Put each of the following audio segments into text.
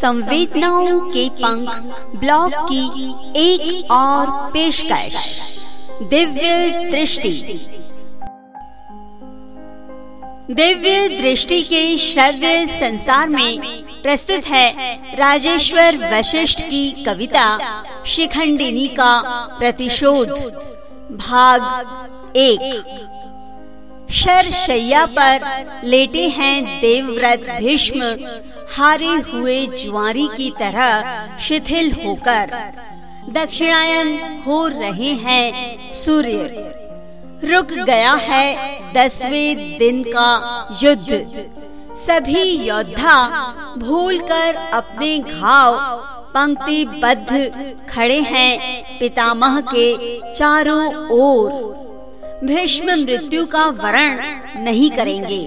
संवेदनाओं के पंख ब्लॉग की एक और पेशकश। दिव्य दृष्टि। दिव्य दृष्टि के श्रव्य संसार में प्रस्तुत है राजेश्वर वशिष्ठ की कविता शिखंडिनी का प्रतिशोध, भाग एक। शरशैया पर लेटे हैं देवव्रत भीष्म। हारे हुए जुआरी की तरह शिथिल होकर दक्षिणायन हो रहे हैं सूर्य। रुक गया है दसवें दिन का युद्ध। सभी योद्धा भूलकर अपने घाव पंक्तिबद्ध खड़े हैं पितामह के चारों ओर। भीष्म मृत्यु का वरण नहीं करेंगे।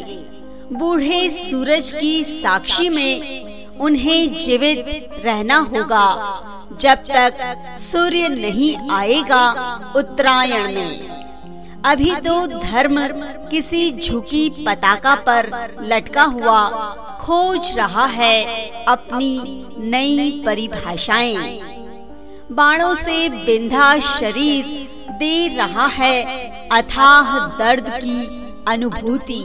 बूढ़े सूरज की साक्षी में उन्हें जीवित रहना होगा। जब तक सूर्य नहीं आएगा उत्तरायण में। अभी तो धर्म किसी झुकी पताका पर लटका हुआ खोज रहा है अपनी नई परिभाषाएँ। बाणों से बिंधा शरीर दे रहा है अथाह दर्द की अनुभूति।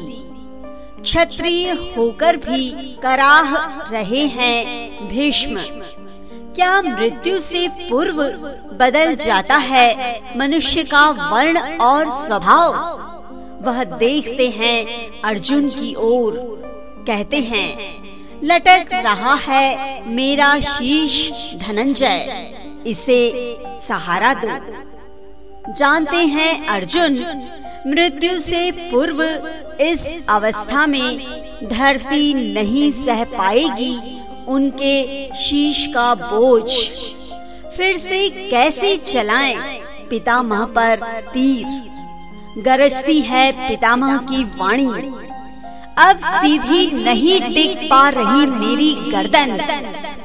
क्षत्रिय होकर भी कराह रहे हैं भीष्म। क्या मृत्यु से पूर्व बदल जाता है मनुष्य का वर्ण और स्वभाव? वह देखते हैं अर्जुन की ओर, कहते हैं, लटक रहा है मेरा शीश धनंजय, इसे सहारा दो। जानते हैं अर्जुन, मृत्यु से पूर्व इस अवस्था में धरती नहीं सह पाएगी उनके शीश का बोझ। फिर से कैसे चलाएँ पितामह पर तीर? गरजती है पितामह की वाणी। अब सीधी नहीं टिक पा रही मेरी गर्दन।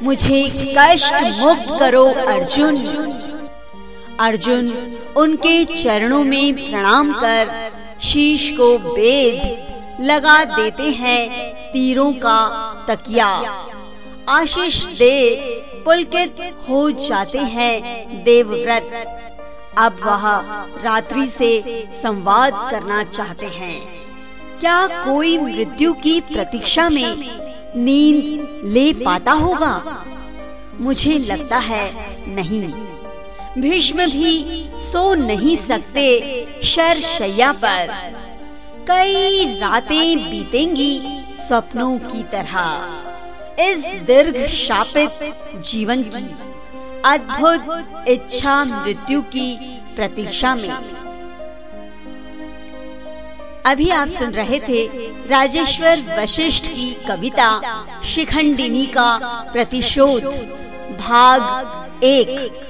मुझे कष्ट मुक्त करो अर्जुन। अर्जुन उनके चरणों में प्रणाम कर शीश को बेद लगा देते हैं तीरों का तकिया। आशीष दे पुलकित हो जाते हैं देवव्रत। अब वह रात्रि से संवाद करना चाहते हैं। क्या कोई मृत्यु की प्रतीक्षा में नींद ले पाता होगा? मुझे लगता है नहीं। भीष्म भी सो नहीं सकते शर शैया पर। कई रातें बीतेंगी स्वप्नों की तरह। इस दीर्घ शापित जीवन की अद्भुत इच्छा मृत्यु की प्रतीक्षा में। अभी आप सुन रहे थे राजेश्वर वशिष्ठ की कविता शिखंडिनी का प्रतिशोध, भाग एक।